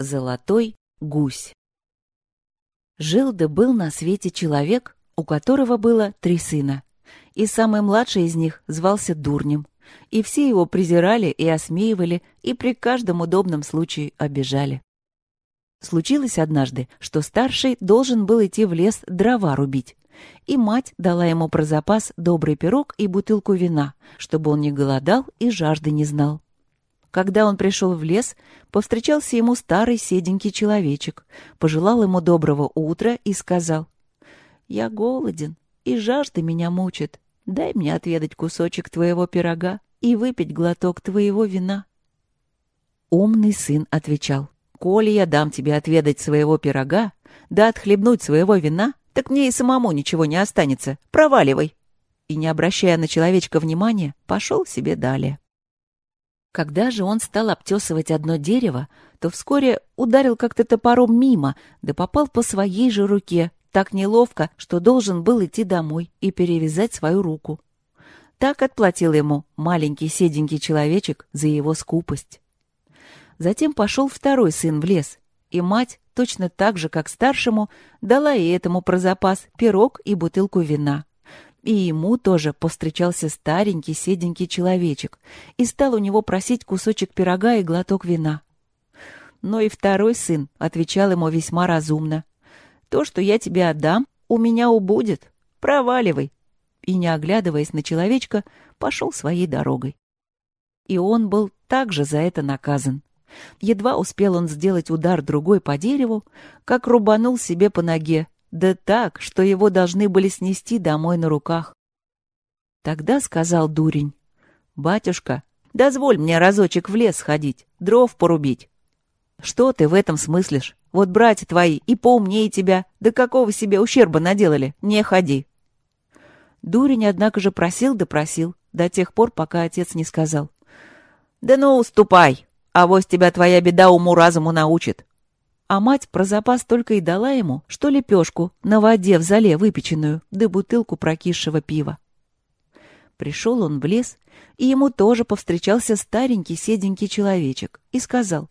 Золотой гусь. Жил да был на свете человек, у которого было три сына. И самый младший из них звался Дурнем. И все его презирали и осмеивали, и при каждом удобном случае обижали. Случилось однажды, что старший должен был идти в лес дрова рубить. И мать дала ему про запас добрый пирог и бутылку вина, чтобы он не голодал и жажды не знал. Когда он пришел в лес, повстречался ему старый седенький человечек, пожелал ему доброго утра и сказал, «Я голоден, и жажда меня мучит. Дай мне отведать кусочек твоего пирога и выпить глоток твоего вина». Умный сын отвечал, «Коли я дам тебе отведать своего пирога, да отхлебнуть своего вина, так мне и самому ничего не останется. Проваливай!» И, не обращая на человечка внимания, пошел себе далее. Когда же он стал обтесывать одно дерево, то вскоре ударил как-то топором мимо, да попал по своей же руке, так неловко, что должен был идти домой и перевязать свою руку. Так отплатил ему маленький седенький человечек за его скупость. Затем пошел второй сын в лес, и мать, точно так же, как старшему, дала и этому про запас пирог и бутылку вина. И ему тоже повстречался старенький седенький человечек и стал у него просить кусочек пирога и глоток вина. Но и второй сын отвечал ему весьма разумно. «То, что я тебе отдам, у меня убудет. Проваливай!» И, не оглядываясь на человечка, пошел своей дорогой. И он был также за это наказан. Едва успел он сделать удар другой по дереву, как рубанул себе по ноге, да так, что его должны были снести домой на руках. Тогда сказал дурень, «Батюшка, дозволь мне разочек в лес сходить, дров порубить». «Что ты в этом смыслишь? Вот братья твои и поумнее тебя, да какого себе ущерба наделали? Не ходи». Дурень, однако же, просил да просил, до тех пор, пока отец не сказал. «Да ну, уступай, а вось тебя твоя беда уму-разуму научит а мать про запас только и дала ему, что лепешку на воде в зале выпеченную, да бутылку прокисшего пива. Пришел он в лес, и ему тоже повстречался старенький седенький человечек и сказал,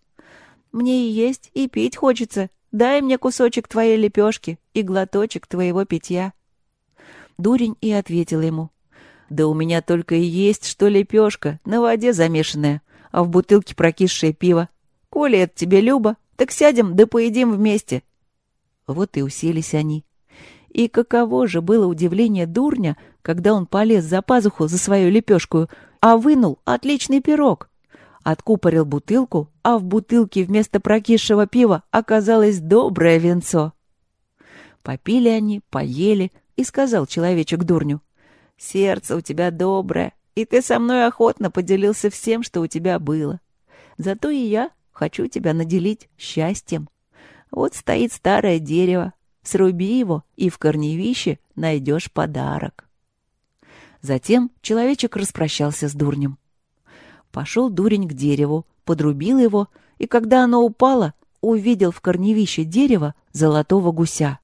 «Мне и есть, и пить хочется. Дай мне кусочек твоей лепешки и глоточек твоего питья». Дурень и ответил ему, «Да у меня только и есть, что лепешка, на воде замешанная, а в бутылке прокисшее пиво. Коли это тебе любо, так сядем да поедим вместе. Вот и уселись они. И каково же было удивление дурня, когда он полез за пазуху за свою лепешку, а вынул отличный пирог. Откупорил бутылку, а в бутылке вместо прокисшего пива оказалось доброе венцо. Попили они, поели, и сказал человечек дурню, «Сердце у тебя доброе, и ты со мной охотно поделился всем, что у тебя было. Зато и я Хочу тебя наделить счастьем. Вот стоит старое дерево. Сруби его, и в корневище найдешь подарок. Затем человечек распрощался с дурнем. Пошел дурень к дереву, подрубил его, и когда оно упало, увидел в корневище дерева золотого гуся.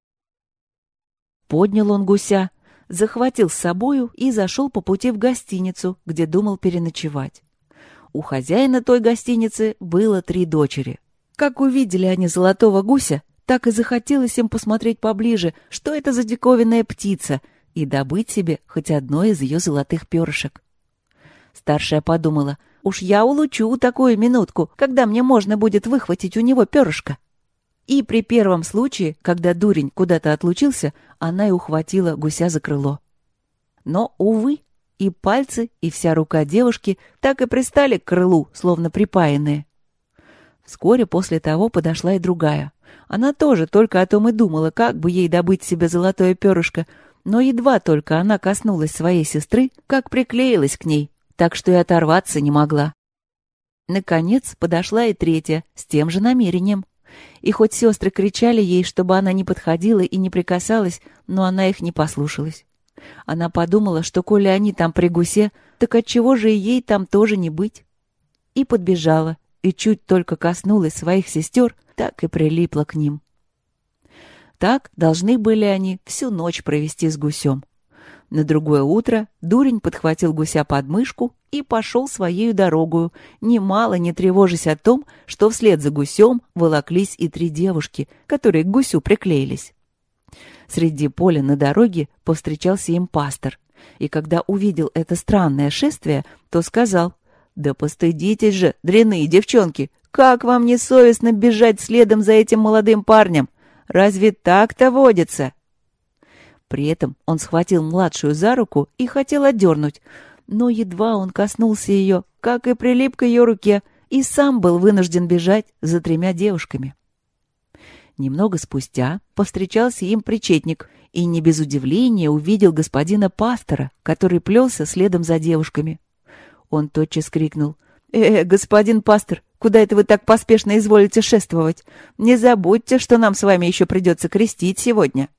Поднял он гуся, захватил с собою и зашел по пути в гостиницу, где думал переночевать. У хозяина той гостиницы было три дочери. Как увидели они золотого гуся, так и захотелось им посмотреть поближе, что это за диковинная птица, и добыть себе хоть одно из ее золотых перышек. Старшая подумала, уж я улучу такую минутку, когда мне можно будет выхватить у него перышко. И при первом случае, когда дурень куда-то отлучился, она и ухватила гуся за крыло. Но, увы, и пальцы, и вся рука девушки так и пристали к крылу, словно припаянные. Вскоре после того подошла и другая. Она тоже только о том и думала, как бы ей добыть себе золотое перышко, но едва только она коснулась своей сестры, как приклеилась к ней, так что и оторваться не могла. Наконец подошла и третья, с тем же намерением. И хоть сестры кричали ей, чтобы она не подходила и не прикасалась, но она их не послушалась. Она подумала, что коли они там при гусе, так отчего же и ей там тоже не быть? И подбежала, и чуть только коснулась своих сестер, так и прилипла к ним. Так должны были они всю ночь провести с гусем. На другое утро дурень подхватил гуся под мышку и пошел своей дорогою, немало не тревожась о том, что вслед за гусем волоклись и три девушки, которые к гусю приклеились. Среди поля на дороге повстречался им пастор, и когда увидел это странное шествие, то сказал, «Да постыдитесь же, дряные девчонки, как вам не совестно бежать следом за этим молодым парнем? Разве так-то водится?» При этом он схватил младшую за руку и хотел отдернуть, но едва он коснулся ее, как и прилип к ее руке, и сам был вынужден бежать за тремя девушками. Немного спустя повстречался им причетник и не без удивления увидел господина пастора, который плелся следом за девушками. Он тотчас крикнул «Э, господин пастор, куда это вы так поспешно изволите шествовать? Не забудьте, что нам с вами еще придется крестить сегодня».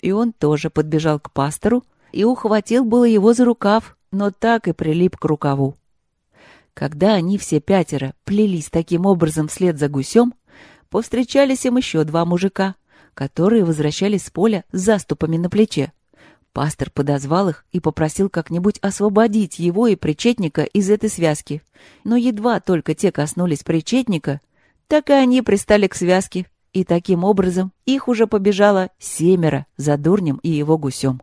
И он тоже подбежал к пастору и ухватил было его за рукав, но так и прилип к рукаву. Когда они все пятеро плелись таким образом вслед за гусем, повстречались им еще два мужика, которые возвращались с поля с заступами на плече. Пастор подозвал их и попросил как-нибудь освободить его и причетника из этой связки. Но едва только те коснулись причетника, так и они пристали к связке и таким образом их уже побежало семеро за дурнем и его гусем.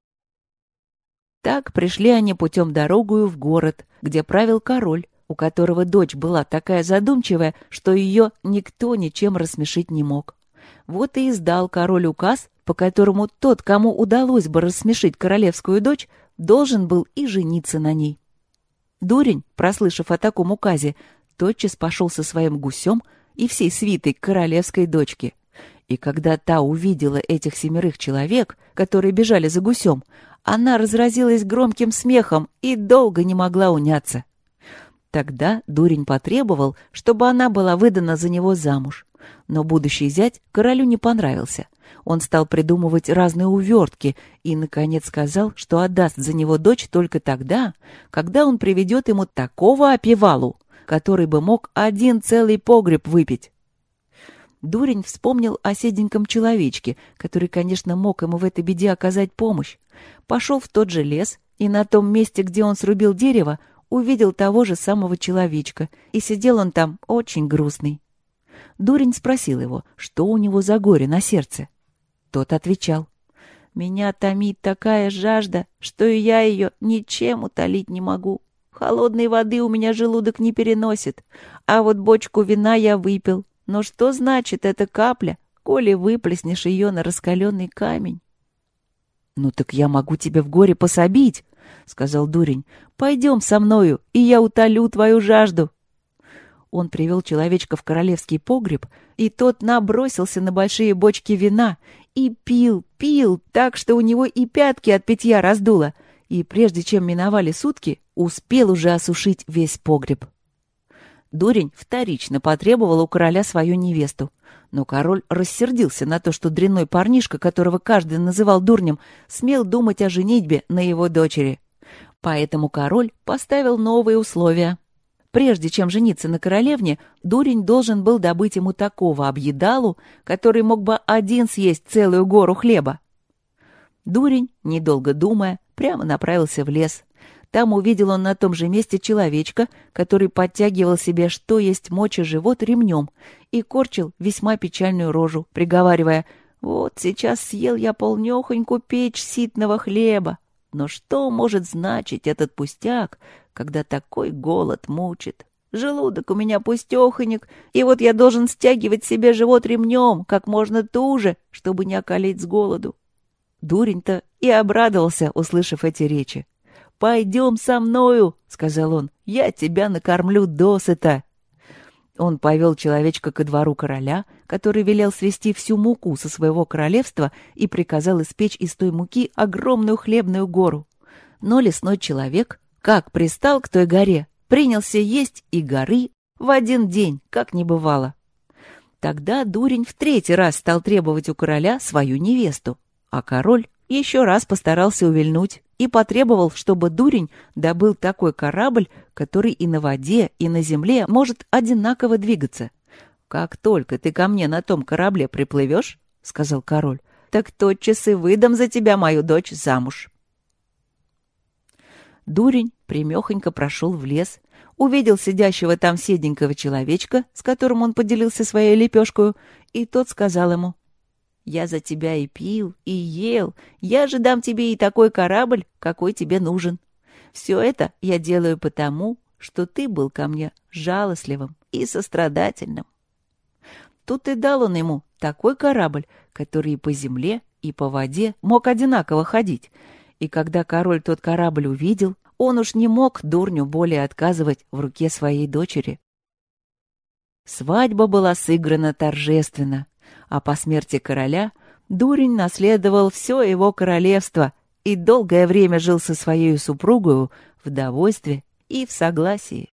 Так пришли они путем дорогую в город, где правил король, у которого дочь была такая задумчивая, что ее никто ничем рассмешить не мог. Вот и издал король указ, по которому тот, кому удалось бы рассмешить королевскую дочь, должен был и жениться на ней. Дурень, прослышав о таком указе, тотчас пошел со своим гусем и всей свитой королевской дочке. И когда та увидела этих семерых человек, которые бежали за гусем, она разразилась громким смехом и долго не могла уняться. Тогда дурень потребовал, чтобы она была выдана за него замуж. Но будущий зять королю не понравился. Он стал придумывать разные увертки и, наконец, сказал, что отдаст за него дочь только тогда, когда он приведет ему такого опевалу, который бы мог один целый погреб выпить. Дурень вспомнил о седеньком человечке, который, конечно, мог ему в этой беде оказать помощь. Пошел в тот же лес, и на том месте, где он срубил дерево, увидел того же самого человечка, и сидел он там очень грустный. Дурень спросил его, что у него за горе на сердце. Тот отвечал, «Меня томит такая жажда, что и я ее ничем утолить не могу. Холодной воды у меня желудок не переносит, а вот бочку вина я выпил, но что значит эта капля, коли выплеснешь ее на раскаленный камень? — Ну так я могу тебе в горе пособить, — сказал дурень. — Пойдем со мною, и я утолю твою жажду. Он привел человечка в королевский погреб, и тот набросился на большие бочки вина и пил, пил, так что у него и пятки от питья раздуло, и прежде чем миновали сутки, успел уже осушить весь погреб. Дурень вторично потребовал у короля свою невесту. Но король рассердился на то, что дрянной парнишка, которого каждый называл дурнем, смел думать о женитьбе на его дочери. Поэтому король поставил новые условия. Прежде чем жениться на королевне, дурень должен был добыть ему такого объедалу, который мог бы один съесть целую гору хлеба. Дурень, недолго думая, прямо направился в лес. Там увидел он на том же месте человечка, который подтягивал себе, что есть мочи живот ремнем, и корчил весьма печальную рожу, приговаривая «Вот сейчас съел я полнёхоньку печь ситного хлеба. Но что может значить этот пустяк, когда такой голод мучит? Желудок у меня пустехонек, и вот я должен стягивать себе живот ремнем как можно туже, чтобы не околеть с голоду». Дурень-то и обрадовался, услышав эти речи. «Пойдем со мною», — сказал он, — «я тебя накормлю досыта». Он повел человечка ко двору короля, который велел свести всю муку со своего королевства и приказал испечь из той муки огромную хлебную гору. Но лесной человек, как пристал к той горе, принялся есть и горы в один день, как не бывало. Тогда дурень в третий раз стал требовать у короля свою невесту, а король еще раз постарался увильнуть и потребовал, чтобы дурень добыл такой корабль, который и на воде, и на земле может одинаково двигаться. «Как только ты ко мне на том корабле приплывешь, — сказал король, — так тотчас и выдам за тебя мою дочь замуж». Дурень примехонько прошел в лес, увидел сидящего там седенького человечка, с которым он поделился своей лепешкой, и тот сказал ему, «Я за тебя и пил, и ел, я же дам тебе и такой корабль, какой тебе нужен. Все это я делаю потому, что ты был ко мне жалостливым и сострадательным». Тут и дал он ему такой корабль, который и по земле, и по воде мог одинаково ходить. И когда король тот корабль увидел, он уж не мог дурню более отказывать в руке своей дочери. Свадьба была сыграна торжественно, а по смерти короля дурень наследовал все его королевство и долгое время жил со своей супругою в довольстве и в согласии.